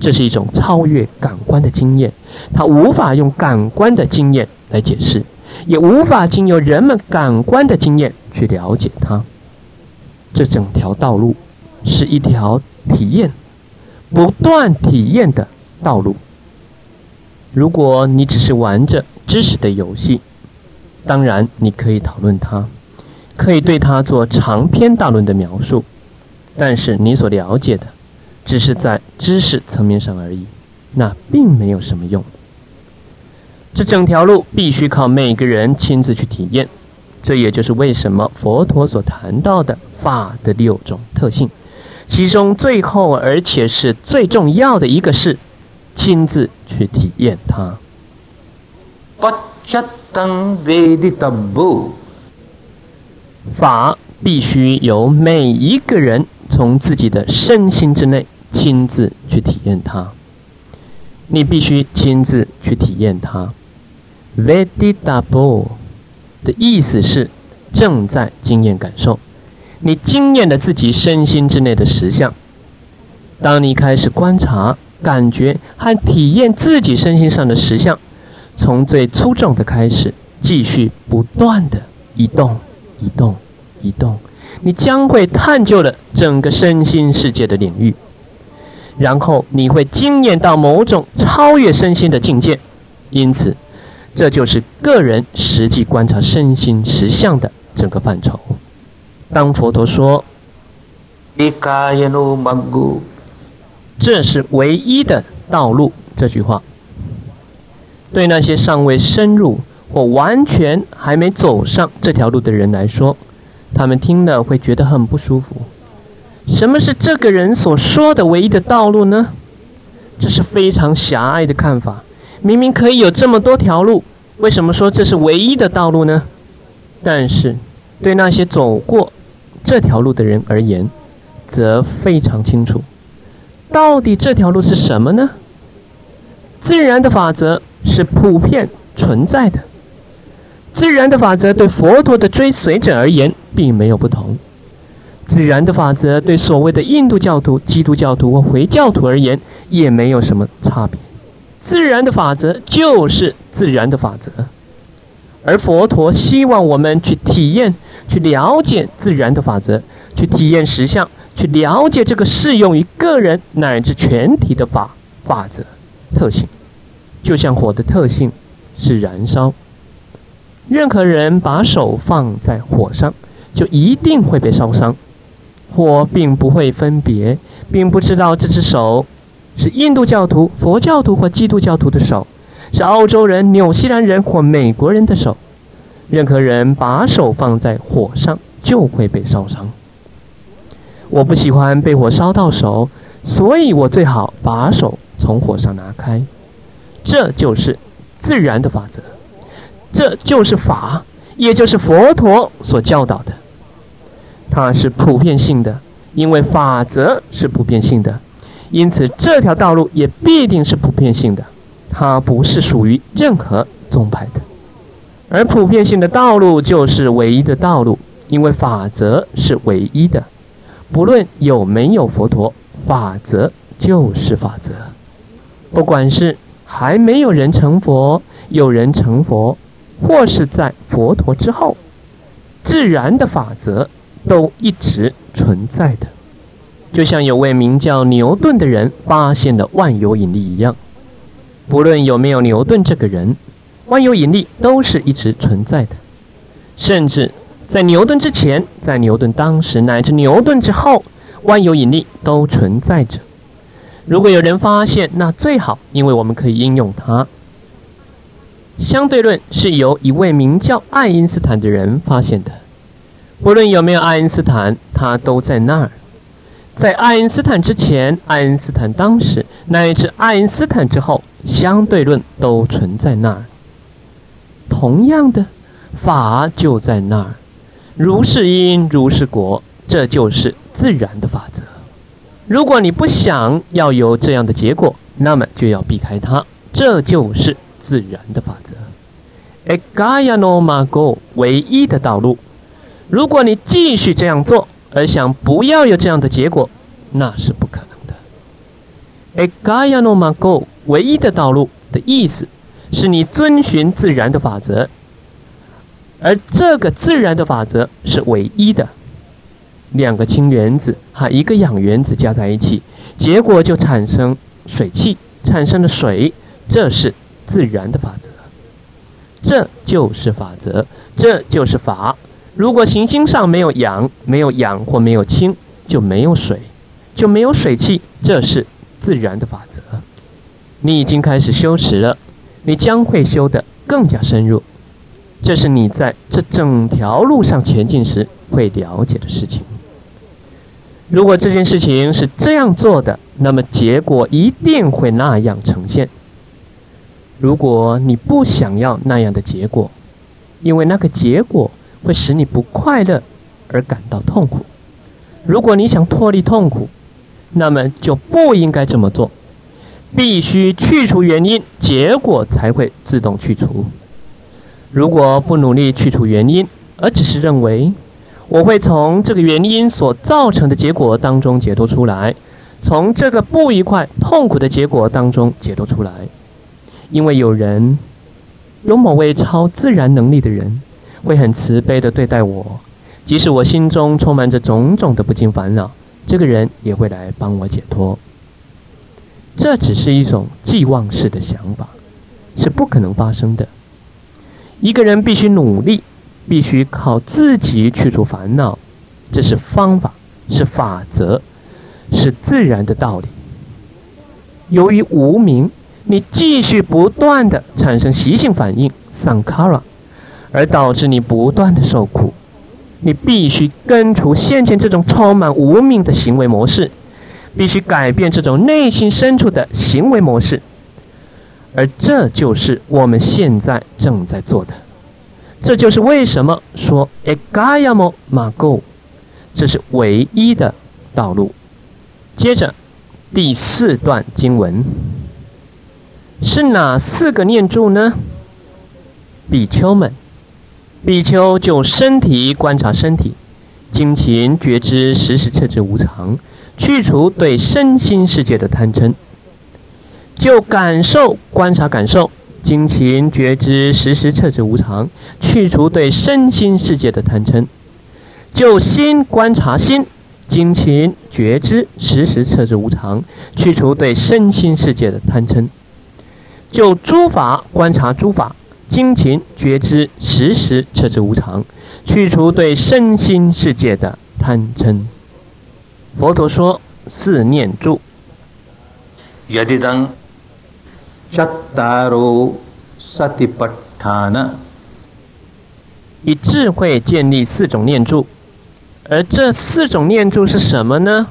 这是一种超越感官的经验，它无法用感官的经验来解释。也无法经由人们感官的经验去了解它。这整条道路是一条体验、不断体验的道路。如果你只是玩着知识的游戏，当然你可以讨论它，可以对它做长篇大论的描述，但是你所了解的只是在知识层面上而已，那并没有什么用。这整条路必须靠每个人亲自去体验，这也就是为什么佛陀所谈到的法的六种特性，其中最后而且是最重要的一个是亲自去体验它。法必须由每一个人从自己的身心之内亲自去体验它，你必须亲自去体验它。Veditable 的意思是正在经验感受，你经验了自己身心之内的实相。当你开始观察、感觉和体验自己身心上的实相，从最粗重的开始，继续不断的移动、移动、移动，你将会探究了整个身心世界的领域，然后你会经验到某种超越身心的境界，因此。这就是个人实际观察身心实相的整个范畴。当佛陀说“这是唯一的道路”这句话，对那些尚未深入或完全还没走上这条路的人来说，他们听了会觉得很不舒服。什么是这个人所说的唯一的道路呢？这是非常狭隘的看法。明明可以有这么多条路，为什么说这是唯一的道路呢？但是，对那些走过这条路的人而言，则非常清楚，到底这条路是什么呢？自然的法则是普遍存在的，自然的法则对佛陀的追随者而言并没有不同，自然的法则对所谓的印度教徒、基督教徒或回教徒而言也没有什么差别。自然的法则就是自然的法则，而佛陀希望我们去体验、去了解自然的法则，去体验实相，去了解这个适用于个人乃至全体的法法则特性。就像火的特性是燃烧，任何人把手放在火上，就一定会被烧伤。火并不会分别，并不知道这只手。是印度教徒、佛教徒或基督教徒的手，是澳洲人、纽西兰人或美国人的手。任何人把手放在火上，就会被烧伤。我不喜欢被火烧到手，所以我最好把手从火上拿开。这就是自然的法则，这就是法，也就是佛陀所教导的。它是普遍性的，因为法则是普遍性的。因此，这条道路也必定是普遍性的，它不是属于任何宗派的。而普遍性的道路就是唯一的道路，因为法则是唯一的，不论有没有佛陀，法则就是法则。不管是还没有人成佛，有人成佛，或是在佛陀之后，自然的法则都一直存在的。就像有位名叫牛顿的人发现的万有引力一样，不论有没有牛顿这个人，万有引力都是一直存在的。甚至在牛顿之前，在牛顿当时乃至牛顿之后，万有引力都存在着。如果有人发现，那最好，因为我们可以应用它。相对论是由一位名叫爱因斯坦的人发现的，不论有没有爱因斯坦，他都在那儿。在爱因斯坦之前、爱因斯坦当时，乃至爱因斯坦之后，相对论都存在那儿。同样的，法就在那儿，如是因，如是果，这就是自然的法则。如果你不想要有这样的结果，那么就要避开它，这就是自然的法则。Egaya no mago，唯一的道路。如果你继续这样做，而想不要有这样的结果，那是不可能的。Egaya no mago，唯一的道路的意思。是你遵循自然的法则，而这个自然的法则是唯一的。两个氢原子和一个氧原子加在一起，结果就产生水汽，产生了水，这是自然的法则。这就是法则，这就是法。如果行星上没有氧，没有氧或没有氢，就没有水，就没有水汽，这是自然的法则。你已经开始修持了。你将会修得更加深入，这是你在这整条路上前进时会了解的事情。如果这件事情是这样做的，那么结果一定会那样呈现。如果你不想要那样的结果，因为那个结果会使你不快乐而感到痛苦。如果你想脱离痛苦，那么就不应该这么做。必须去除原因，结果才会自动去除。如果不努力去除原因，而只是认为我会从这个原因所造成的结果当中解脱出来，从这个不愉快、痛苦的结果当中解脱出来，因为有人有某位超自然能力的人会很慈悲的对待我，即使我心中充满着种种的不尽烦恼，这个人也会来帮我解脱。这只是一种寄望式的想法，是不可能发生的。一个人必须努力，必须靠自己去除烦恼，这是方法，是法则，是自然的道理。由于无名，你继续不断的产生习性反应 （sankara），而导致你不断的受苦。你必须根除先前这种充满无名的行为模式。必须改变这种内心深处的行为模式，而这就是我们现在正在做的。这就是为什么说 “egayamo mago”，这是唯一的道路。接着，第四段经文是哪四个念住呢？比丘们，比丘就身体观察身体，精勤觉知时时彻知无常。去除对身心世界的贪嗔，就感受观察感受，精勤觉知时时彻知无常，去除对身心世界的贪嗔；就心观察心，精勤觉知时时彻知无常，去除对身心世界的贪嗔；就诸法观察诸法，精勤觉知，时时彻知无常，去除对身心世界的贪嗔。佛陀说四念住。耶底当，以智慧建立四种念住，而这四种念住是什么呢？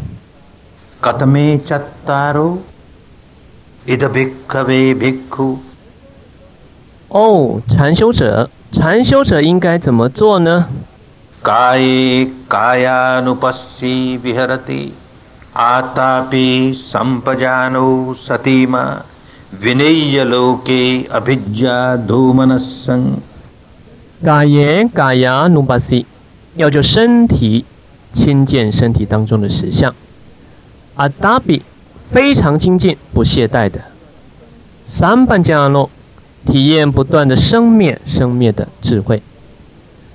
哦，禅修者，禅修者应该怎么做呢？嘎耶嘎努巴西比哈拉提，阿达比三巴加诺萨提玛，维尼耶罗基阿比贾多曼那僧。嘎耶嘎雅努巴西，要就身体亲进，身体当中的实相。阿达比非常精进，不懈怠的。三巴加诺。体验不断的生灭生灭的智慧。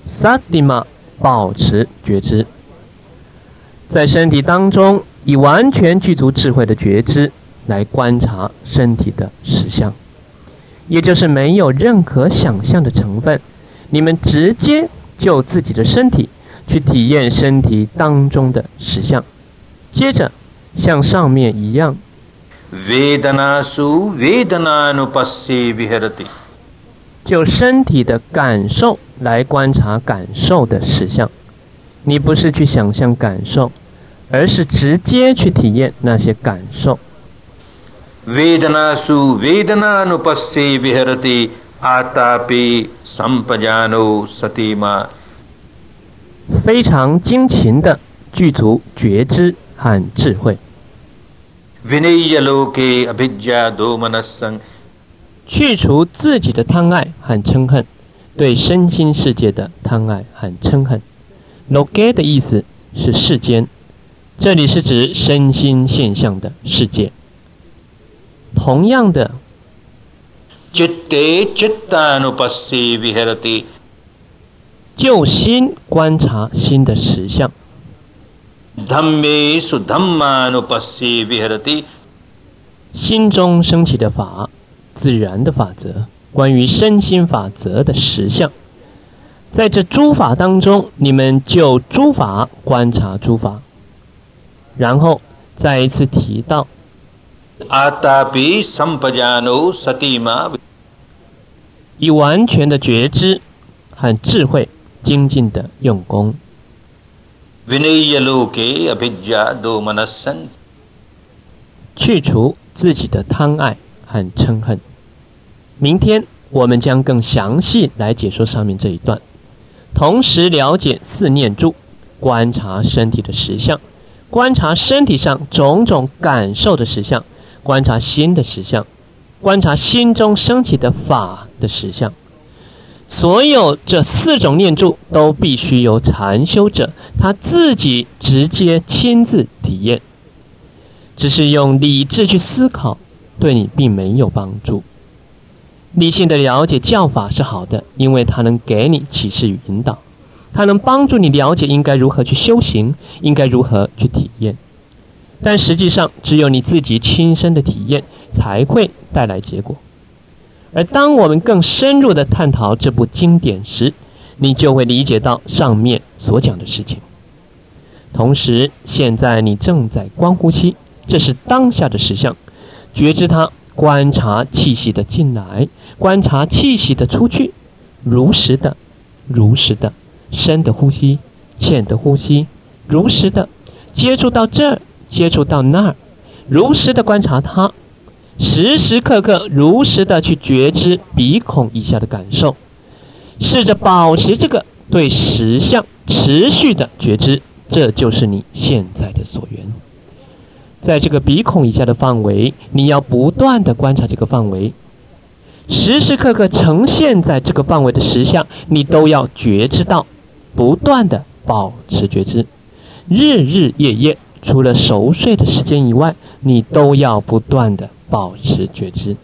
萨蒂玛保持觉知，在身体当中以完全具足智慧的觉知来观察身体的实相，也就是没有任何想象的成分。你们直接就自己的身体去体验身体当中的实相，接着像上面一样，vedanasu vedananupassivehihreti，就身体的感受来观察感受的实相，你不是去想象感受，而是直接去体验那些感受。vedanasu vedananupassivehihreti atapi sampajano satima，非常精勤的具足觉知和智慧。，vinaya loke a b i j a domanasang，去除自己的贪爱和嗔恨，对身心世界的贪爱和嗔恨。loge 的意思是世间，这里是指身心现象的世界。同样的，jete jtanupasvi herati，就心观察心的实相。धम्मेषु धम्मानुपस्थे विहरति 心中升起的法，自然的法则，关于身心法则的实相。在这诸法当中，你们就诸法观察诸法，然后再一次提到 आतापि संपजानो सतीमा 以完全的觉知和智慧精进的用功， 去除自己的贪爱和嗔恨。明天我们将更详细来解说上面这一段，同时了解四念住，观察身体的实相，观察身体上种种感受的实相，观察心的实相，观察心中升起的法的实相。所有这四种念住都必须由禅修者他自己直接亲自体验。只是用理智去思考，对你并没有帮助。理性的了解教法是好的，因为它能给你启示与引导，它能帮助你了解应该如何去修行，应该如何去体验。但实际上，只有你自己亲身的体验才会带来结果。而当我们更深入的探讨这部经典时，你就会理解到上面所讲的事情。同时，现在你正在观呼吸。这是当下的实相，觉知它，观察气息的进来，观察气息的出去，如实的，如实的，深的呼吸，浅的呼吸，如实的接触到这儿，接触到那儿，如实的观察它，时时刻刻如实的去觉知鼻孔以下的感受，试着保持这个对实相持续的觉知，这就是你现在的所缘。在这个鼻孔以下的范围，你要不断的观察这个范围，时时刻刻呈现在这个范围的实相，你都要觉知到，不断的保持觉知，日日夜夜，除了熟睡的时间以外，你都要不断的保持觉知。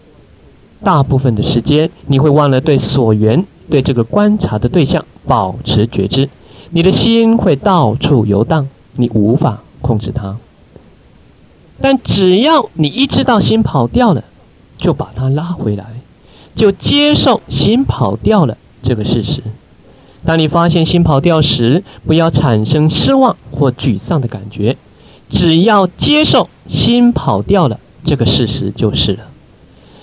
大部分的时间，你会忘了对所缘、对这个观察的对象保持觉知，你的心会到处游荡，你无法控制它。但只要你一知道心跑掉了，就把它拉回来，就接受心跑掉了这个事实。当你发现心跑掉时，不要产生失望或沮丧的感觉，只要接受心跑掉了这个事实就是了。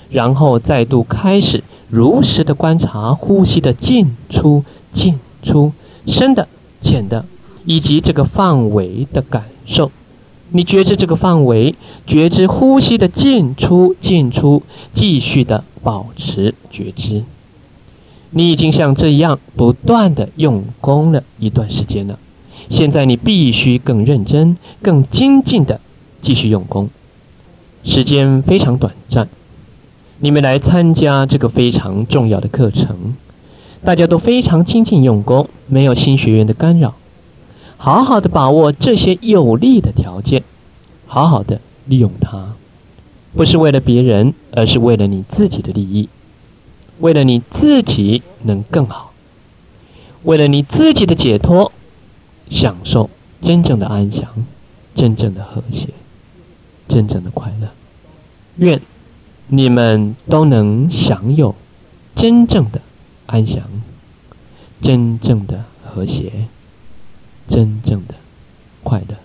然后再度开始如实的观察呼吸的进出、进出、深的、浅的，以及这个范围的感受。你觉知这个范围，觉知呼吸的进出、进出，继续的保持觉知。你已经像这样不断的用功了一段时间了，现在你必须更认真、更精进的继续用功。时间非常短暂，你们来参加这个非常重要的课程，大家都非常精进用功，没有新学员的干扰。好好的把握这些有利的条件，好好的利用它，不是为了别人，而是为了你自己的利益，为了你自己能更好，为了你自己的解脱，享受真正的安详，真正的和谐，真正的快乐。愿你们都能享有真正的安详真正的和谐真正的快乐。